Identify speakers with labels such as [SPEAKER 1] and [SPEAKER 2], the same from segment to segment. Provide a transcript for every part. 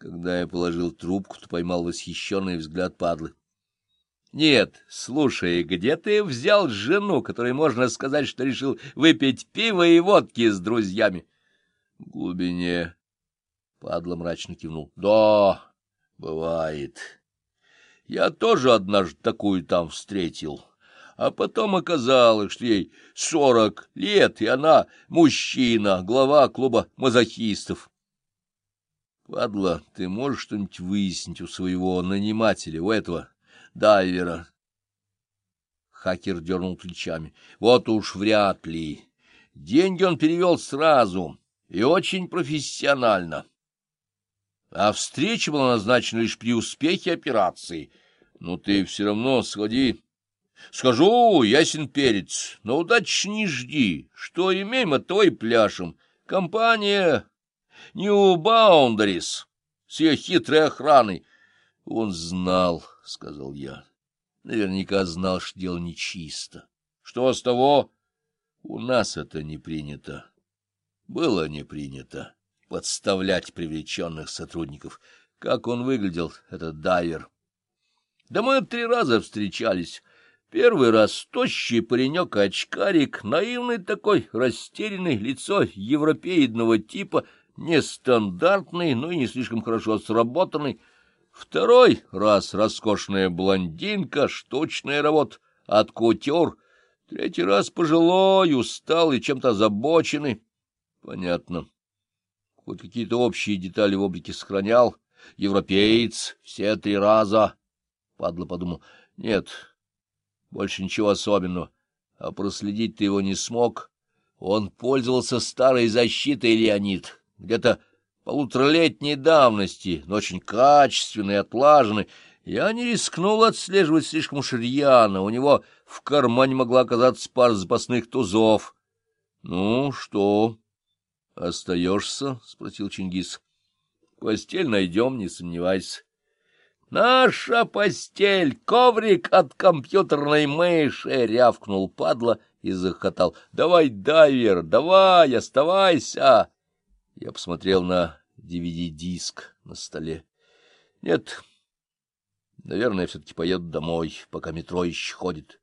[SPEAKER 1] Когда я положил трубку, то поймал восхищенный взгляд падлы. — Нет, слушай, где ты взял жену, которой можно сказать, что решил выпить пиво и водки с друзьями? — В глубине. Падла мрачно кивнул. — Да, бывает. Я тоже однажды такую там встретил. А потом оказалось, что ей сорок лет, и она мужчина, глава клуба мазохистов. Падла, ты можешь что-нибудь выяснить у своего нанимателя, у этого дайвера? Хакер дернул плечами. Вот уж вряд ли. Деньги он перевел сразу и очень профессионально. А встреча была назначена лишь при успехе операции. Ну, ты все равно сходи. Скажу, ясен перец, но удачи не жди. Что имеем, от того и пляшем. Компания New Boundaries с ее хитрой охраной. Он знал, — сказал я. Наверняка знал, что дело нечисто. Что с того? У нас это не принято. Было не принято подставлять привлеченных сотрудников. Как он выглядел, этот дайвер? Да мы три раза встречались. Первый раз тощий паренек-очкарик, наивный такой, растерянный, лицо европеидного типа — нестандартный, но и не слишком хорошо сработанный. Второй раз роскошная блондинка, штучная работа, от кутюр. Третий раз пожилой, усталый, чем-то озабоченный. Понятно. Хоть какие-то общие детали в облике сохранял. Европеец, все три раза. Падла подумал. Нет, больше ничего особенного. А проследить ты его не смог. Он пользовался старой защитой, Леонид где-то полуторалетней давности, но очень качественный и отлаженный. Я не рискнул отслеживать слишком уж рьяно. У него в кармане могла оказаться пара запасных тузов. — Ну, что, остаешься? — спросил Чингис. — Постель найдем, не сомневайся. — Наша постель, коврик от компьютерной мыши! — рявкнул падла и захотал. — Давай, дайвер, давай, оставайся! Я посмотрел на DVD-диск на столе. Нет, наверное, все-таки поеду домой, пока метро еще ходит.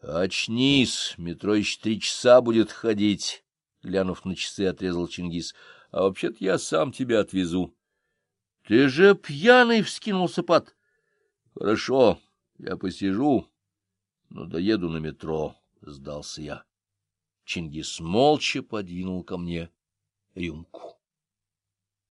[SPEAKER 1] Очнись, метро еще три часа будет ходить, глянув на часы, отрезал Чингис. А вообще-то я сам тебя отвезу. Ты же пьяный, вскинулся Пат. Хорошо, я посижу, но доеду на метро, сдался я. Чингис молча подвинул ко мне 李永库。